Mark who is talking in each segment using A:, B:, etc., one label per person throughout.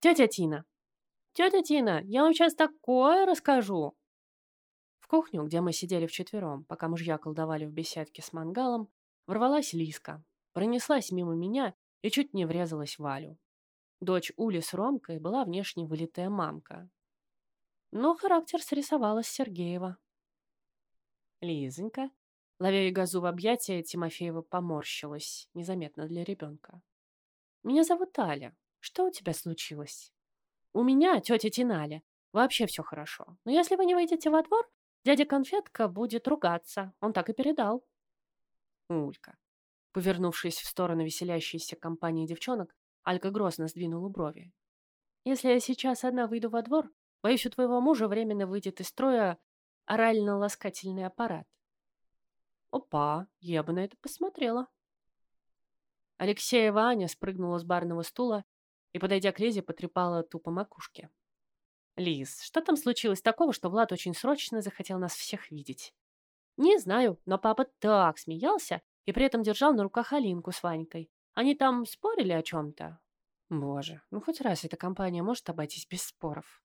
A: Тетя Тина! Тетя Тина, я вам сейчас такое расскажу!» В кухню, где мы сидели вчетвером, пока мужья колдовали в беседке с мангалом, ворвалась Лиска, пронеслась мимо меня и чуть не врезалась в Валю. Дочь Ули с Ромкой была внешне вылитая мамка. Но характер срисовала с Сергеева. Лизонька, ловя газу в объятия, Тимофеева поморщилась, незаметно для ребенка. «Меня зовут Аля. Что у тебя случилось?» «У меня, тетя Тиналя, вообще все хорошо. Но если вы не выйдете во двор, дядя Конфетка будет ругаться. Он так и передал». Улька. Повернувшись в сторону веселящейся компании девчонок, Алька грозно сдвинула брови. «Если я сейчас одна выйду во двор, боюсь, у твоего мужа временно выйдет из строя орально-ласкательный аппарат». «Опа, я бы на это посмотрела». Алексеева Аня спрыгнула с барного стула и, подойдя к Лизе, потрепала тупо макушке. «Лиз, что там случилось такого, что Влад очень срочно захотел нас всех видеть?» «Не знаю, но папа так смеялся и при этом держал на руках Алинку с Ванькой. Они там спорили о чем-то. Боже, ну хоть раз эта компания может обойтись без споров.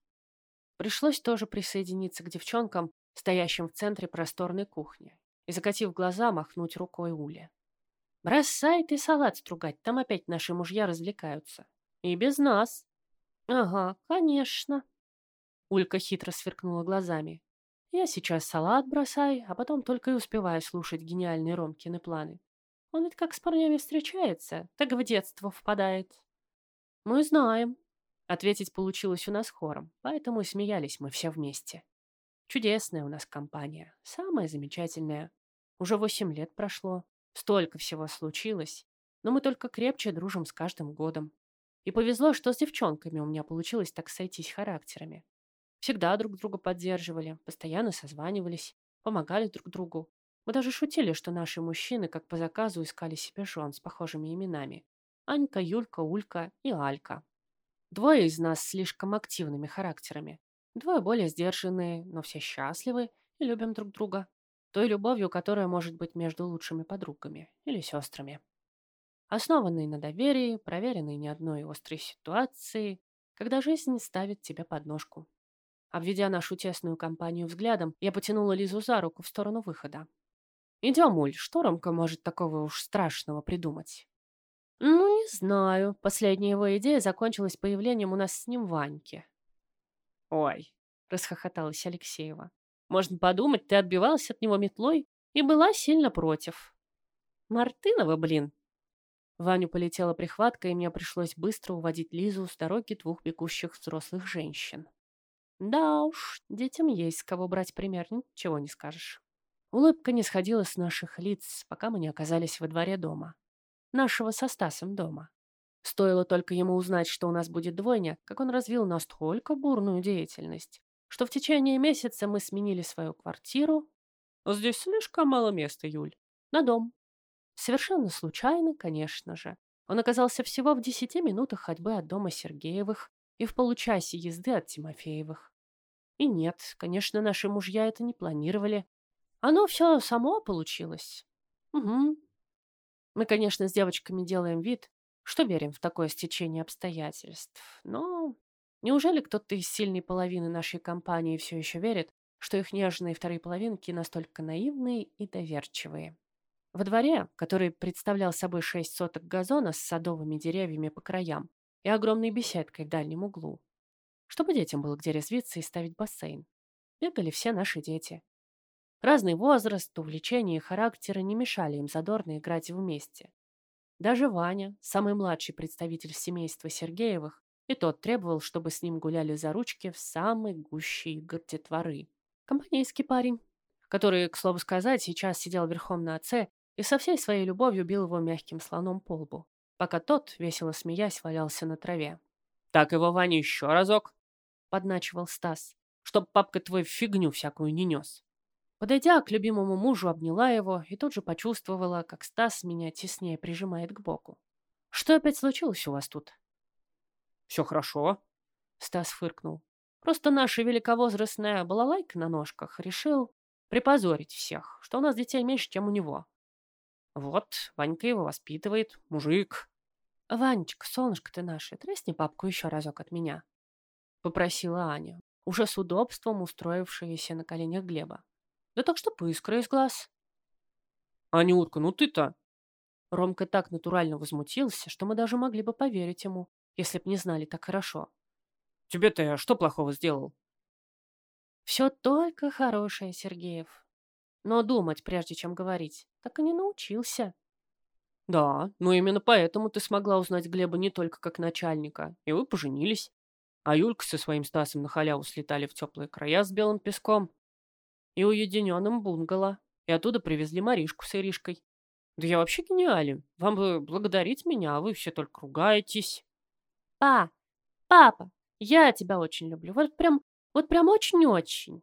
A: Пришлось тоже присоединиться к девчонкам, стоящим в центре просторной кухни, и, закатив глаза, махнуть рукой Уле. «Бросай ты салат стругать, там опять наши мужья развлекаются. И без нас». «Ага, конечно». Улька хитро сверкнула глазами. «Я сейчас салат бросай, а потом только и успеваю слушать гениальные Ромкины планы. Он ведь как с парнями встречается, так в детство впадает. Мы знаем. Ответить получилось у нас хором, поэтому и смеялись мы все вместе. Чудесная у нас компания, самая замечательная. Уже восемь лет прошло, столько всего случилось, но мы только крепче дружим с каждым годом. И повезло, что с девчонками у меня получилось так сойтись характерами. Всегда друг друга поддерживали, постоянно созванивались, помогали друг другу, мы даже шутили, что наши мужчины, как по заказу, искали себе жен с похожими именами. Анька, Юлька, Улька и Алька. Двое из нас слишком активными характерами. Двое более сдержанные, но все счастливы и любим друг друга. Той любовью, которая может быть между лучшими подругами или сестрами. Основанные на доверии, проверенные ни одной острой ситуации, когда жизнь ставит тебе подножку. Обведя нашу тесную компанию взглядом, я потянула Лизу за руку в сторону выхода. Идем, Уль, что Ромка может такого уж страшного придумать? Ну, не знаю. Последняя его идея закончилась появлением у нас с ним Ваньки. Ой, расхохоталась Алексеева. Можно подумать, ты отбивалась от него метлой и была сильно против. Мартынова, блин. Ваню полетела прихватка, и мне пришлось быстро уводить Лизу с дороги двух бегущих взрослых женщин. Да уж, детям есть с кого брать пример, ничего не скажешь. Улыбка не сходила с наших лиц, пока мы не оказались во дворе дома. Нашего со Стасом дома. Стоило только ему узнать, что у нас будет двойня, как он развил настолько бурную деятельность, что в течение месяца мы сменили свою квартиру. Здесь слишком мало места, Юль. На дом. Совершенно случайно, конечно же. Он оказался всего в десяти минутах ходьбы от дома Сергеевых и в получасе езды от Тимофеевых. И нет, конечно, наши мужья это не планировали, оно все само получилось. Угу. Мы, конечно, с девочками делаем вид, что верим в такое стечение обстоятельств. Но неужели кто-то из сильной половины нашей компании все еще верит, что их нежные вторые половинки настолько наивные и доверчивые? Во дворе, который представлял собой шесть соток газона с садовыми деревьями по краям и огромной беседкой в дальнем углу, чтобы детям было где резвиться и ставить бассейн, бегали все наши дети. Разный возраст, увлечения и характеры не мешали им задорно играть вместе. Даже Ваня, самый младший представитель семейства Сергеевых, и тот требовал, чтобы с ним гуляли за ручки в самой гуще игр детворы. Компанейский парень, который, к слову сказать, сейчас сидел верхом на отце и со всей своей любовью бил его мягким слоном по лбу, пока тот, весело смеясь, валялся на траве. «Так его, Ваня, еще разок!» — подначивал Стас, «чтоб папка твой фигню всякую не нес». Подойдя к любимому мужу, обняла его и тут же почувствовала, как Стас меня теснее прижимает к боку. «Что опять случилось у вас тут?» «Все хорошо», — Стас фыркнул. «Просто наша великовозрастная балалайка на ножках решил припозорить всех, что у нас детей меньше, чем у него. Вот, Ванька его воспитывает, мужик». «Ванечка, солнышко ты наше, тресни папку еще разок от меня», — попросила Аня, уже с удобством устроившаяся на коленях Глеба. «Да так, что искра из глаз».
B: «Анютка, ну ты-то...»
A: Ромка так натурально возмутился, что мы даже могли бы поверить ему, если б не знали так хорошо.
B: «Тебе-то я что плохого сделал?»
A: «Все только хорошее, Сергеев. Но думать, прежде чем говорить, так и не научился».
B: «Да, но именно поэтому ты смогла узнать Глеба не только как начальника, и вы поженились. А Юлька со своим Стасом на халяву слетали в теплые края с белым песком и уединенным бунгало, и оттуда привезли Маришку с Иришкой. Да я вообще гениален. Вам бы благодарить меня, а вы все только ругаетесь.
A: Па, папа, я тебя очень люблю. Вот прям, вот прям очень-очень.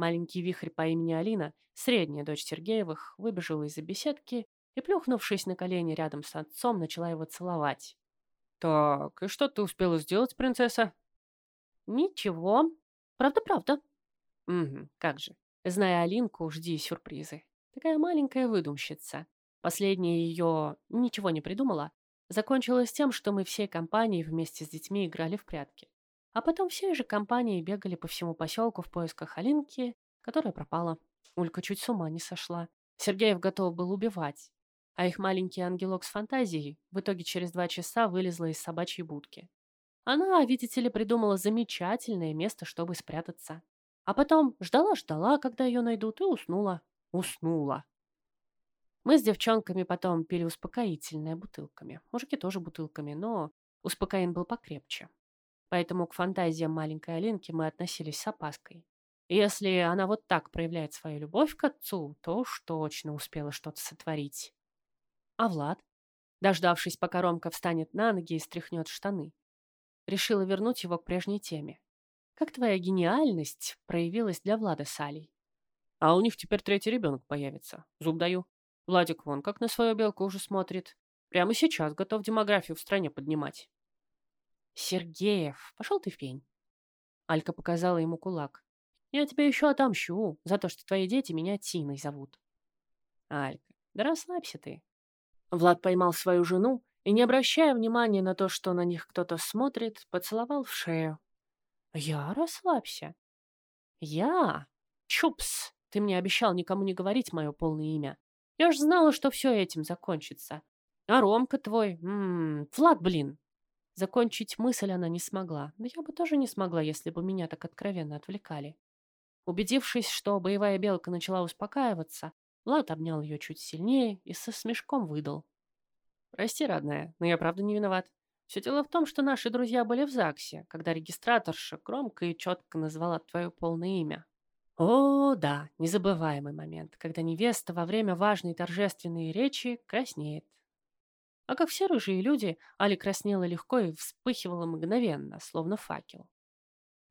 A: Маленький вихрь по имени Алина, средняя дочь Сергеевых, выбежала из-за беседки и, плюхнувшись на колени рядом с отцом, начала его целовать.
B: «Так, и что ты успела сделать, принцесса?»
A: «Ничего. Правда-правда».
B: «Угу, как же.
A: Зная Алинку, жди сюрпризы. Такая маленькая выдумщица. Последняя ее ничего не придумала. Закончилось тем, что мы всей компанией вместе с детьми играли в прятки. А потом всей же компанией бегали по всему поселку в поисках Алинки, которая пропала. Улька чуть с ума не сошла. Сергеев готов был убивать. А их маленький ангелок с фантазией в итоге через два часа вылезла из собачьей будки. Она, видите ли, придумала замечательное место, чтобы спрятаться. А потом ждала-ждала, когда ее найдут, и уснула. Уснула. Мы с девчонками потом пили успокоительное бутылками. Мужики тоже бутылками, но успокоен был покрепче. Поэтому к фантазиям маленькой Алинки мы относились с опаской. Если она вот так проявляет свою любовь к отцу, то уж точно успела что-то сотворить. А Влад, дождавшись, пока Ромка встанет на ноги и стряхнет штаны, решила вернуть его к прежней теме. Как твоя гениальность проявилась для Влада с Алей?
B: А у них теперь третий ребенок появится. Зуб даю. Владик вон как на свою белку уже смотрит. Прямо сейчас готов демографию в стране поднимать.
A: Сергеев, пошел ты в пень. Алька показала ему кулак. Я тебя еще отомщу за то, что твои дети меня Тиной зовут. Алька, да расслабься ты. Влад поймал свою жену и, не обращая внимания на то, что на них кто-то смотрит, поцеловал в шею. «Я? Расслабься». «Я? Чупс! Ты мне обещал никому не говорить мое полное имя. Я ж знала, что все этим закончится. А Ромка твой... М -м, Влад, блин!» Закончить мысль она не смогла. Да я бы тоже не смогла, если бы меня так откровенно отвлекали. Убедившись, что боевая белка начала успокаиваться, Влад обнял ее чуть сильнее и со смешком выдал. «Прости, родная, но я правда не виноват. Все дело в том, что наши друзья были в ЗАГСе, когда регистраторша громко и четко назвала твое полное имя. О, да, незабываемый момент, когда невеста во время важной торжественной речи краснеет. А как все рыжие люди, Али краснела легко и вспыхивала мгновенно, словно факел.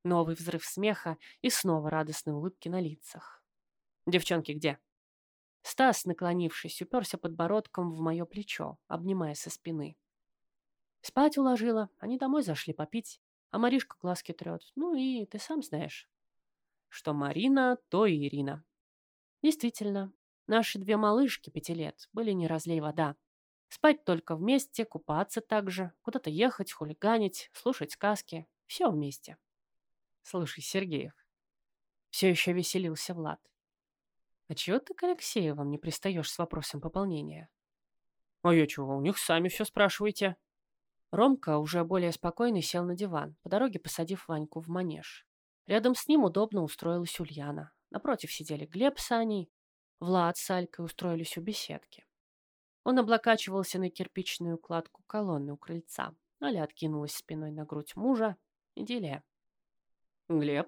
A: Новый взрыв смеха и снова радостные улыбки на лицах. «Девчонки где?» Стас, наклонившись, уперся подбородком в мое плечо, обнимая со спины. Спать уложила, они домой зашли попить, а Маришка глазки трет. Ну и ты сам знаешь. Что Марина, то и Ирина. Действительно, наши две малышки пяти лет были не разлей вода. Спать только вместе, купаться также, куда-то ехать, хулиганить, слушать сказки. Все вместе. Слушай, Сергеев. Все еще веселился Влад. А чего ты к Алексеевым не пристаешь с вопросом пополнения?
B: А я чего, у них сами все спрашиваете.
A: Ромка, уже более спокойный, сел на диван, по дороге посадив Ваньку в манеж. Рядом с ним удобно устроилась Ульяна. Напротив сидели Глеб с Аней. Влад с Алькой устроились у беседки. Он облокачивался на кирпичную кладку колонны у крыльца. Аля откинулась спиной на грудь мужа. Идиллия.
B: «Глеб?»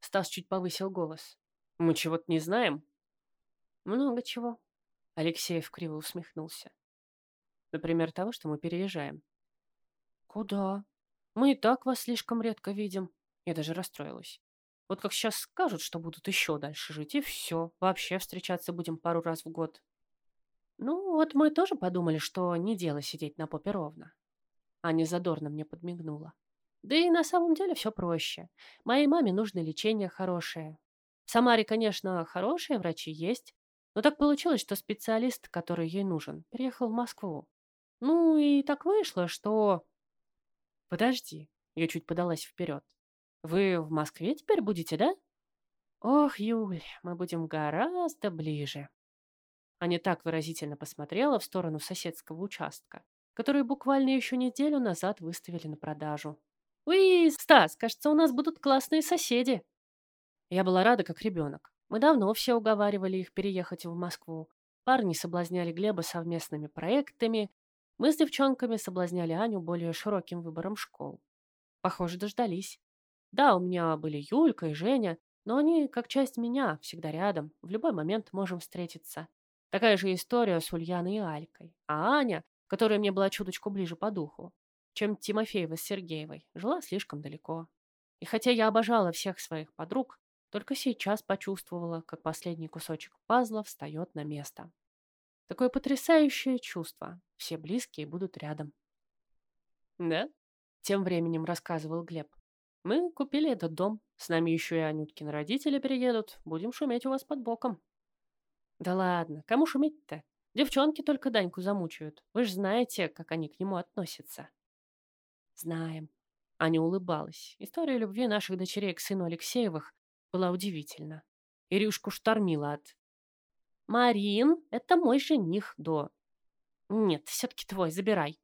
A: Стас чуть повысил голос.
B: «Мы чего-то не знаем?»
A: Много чего. Алексеев криво усмехнулся. Например, того, что мы переезжаем. Куда? Мы и так вас слишком редко видим. Я даже расстроилась. Вот как сейчас скажут, что будут еще дальше жить, и все. Вообще встречаться будем пару раз в год. Ну, вот мы тоже подумали, что не дело сидеть на попе ровно. Аня задорно мне подмигнула. Да и на самом деле все проще. Моей маме нужно лечение хорошее. В Самаре, конечно, хорошие врачи есть, но так получилось, что специалист, который ей нужен, переехал в Москву. Ну и так вышло, что...
B: Подожди, я чуть подалась вперед. Вы в Москве теперь будете, да?
A: Ох, Юль, мы будем гораздо ближе.
B: Аня так выразительно посмотрела в сторону соседского участка, который буквально еще неделю назад выставили на продажу.
A: «Уи, Стас, кажется, у нас будут классные соседи!»
B: Я была рада, как ребенок. Мы давно все уговаривали их переехать в Москву. Парни соблазняли Глеба совместными проектами. Мы с девчонками соблазняли Аню более широким выбором школ. Похоже, дождались. Да, у меня были Юлька и Женя, но они, как часть меня, всегда рядом. В любой момент можем встретиться. Такая же история с Ульяной и Алькой. А Аня, которая мне была чуточку ближе по духу, чем Тимофеева с Сергеевой, жила слишком далеко. И хотя я обожала всех своих подруг, только сейчас почувствовала, как последний кусочек пазла встает на место. Такое потрясающее чувство. Все близкие будут рядом.
A: Да?
B: Тем временем рассказывал Глеб. Мы купили этот дом. С нами еще и Анюткины родители переедут. Будем шуметь у вас под боком.
A: Да ладно, кому шуметь-то? Девчонки только Даньку замучают. Вы же знаете, как они к нему относятся.
B: Знаем. Аня улыбалась. История любви наших дочерей к сыну Алексеевых была удивительна. Ирюшку штормила от
A: «Марин, это мой жених до...»
B: «Нет, все-таки твой, забирай».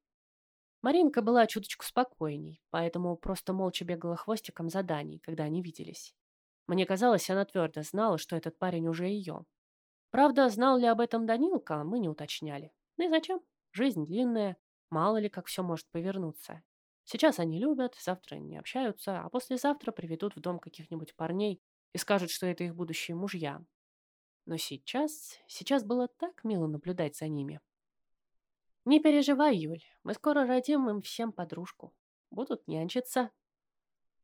A: Маринка была чуточку спокойней, поэтому просто молча бегала хвостиком за Даней, когда они виделись. Мне казалось, она твердо знала, что этот парень уже ее. Правда, знал ли об этом Данилка, мы не уточняли. Ну и зачем? Жизнь длинная, мало ли как все может повернуться. Сейчас они любят, завтра не общаются, а послезавтра приведут в дом каких-нибудь парней, и скажут, что это их будущие мужья. Но сейчас, сейчас было так мило наблюдать за ними. Не переживай, Юль, мы скоро родим им всем подружку. Будут нянчиться.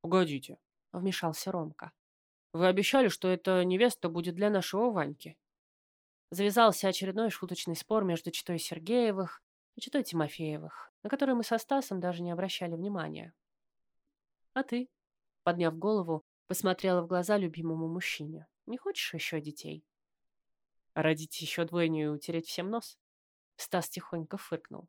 B: Погодите, вмешался Ромка. Вы обещали, что эта невеста будет для нашего Ваньки.
A: Завязался очередной шуточный спор между читой Сергеевых и читой Тимофеевых, на который мы со Стасом даже не обращали внимания. А ты, подняв голову, Посмотрела в глаза любимому мужчине. «Не хочешь еще детей?»
B: «Родить еще двойню и утереть всем нос?»
A: Стас тихонько фыркнул.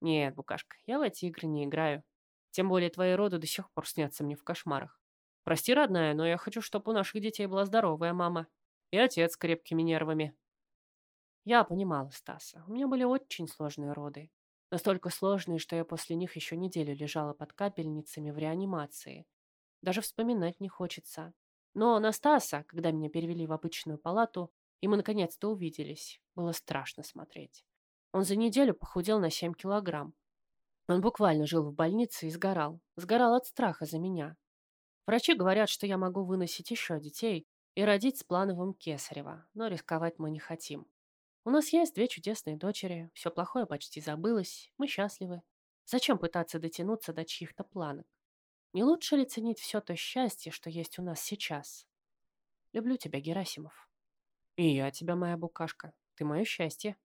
B: «Нет, Букашка, я в эти игры не играю. Тем более твои роды до сих пор снятся мне в кошмарах. Прости, родная, но я хочу, чтобы у наших детей была здоровая мама. И отец с крепкими нервами».
A: Я понимала Стаса. У меня были очень сложные роды. Настолько сложные, что я после них еще неделю лежала под капельницами в реанимации, даже вспоминать не хочется. Но на Стаса, когда меня перевели в обычную палату, и мы наконец-то увиделись, было страшно смотреть. Он за неделю похудел на 7 килограмм. Он буквально жил в больнице и сгорал. Сгорал от страха за меня. Врачи говорят, что я могу выносить еще детей и родить с плановым Кесарева, но рисковать мы не хотим. У нас есть две чудесные дочери, все плохое почти забылось, мы счастливы. Зачем пытаться дотянуться до чьих-то планок? Не лучше ли ценить все то счастье, что есть у нас сейчас? Люблю тебя, Герасимов.
B: И я тебя, моя букашка. Ты мое счастье.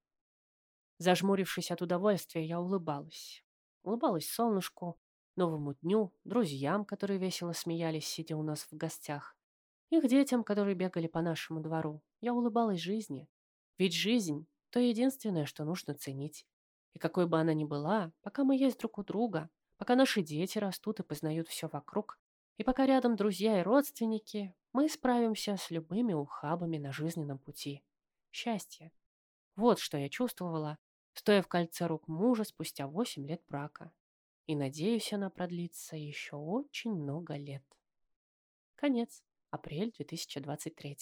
A: Зажмурившись от удовольствия, я улыбалась. Улыбалась солнышку, новому дню, друзьям, которые весело смеялись, сидя у нас в гостях, их детям, которые бегали по нашему двору. Я улыбалась жизни. Ведь жизнь — то единственное, что нужно ценить. И какой бы она ни была, пока мы есть друг у друга, Пока наши дети растут и познают все вокруг, и пока рядом друзья и родственники, мы справимся с любыми ухабами на жизненном пути. Счастье. Вот что я чувствовала, стоя в кольце рук мужа спустя восемь лет брака. И надеюсь, она продлится еще очень много лет. Конец. Апрель 2023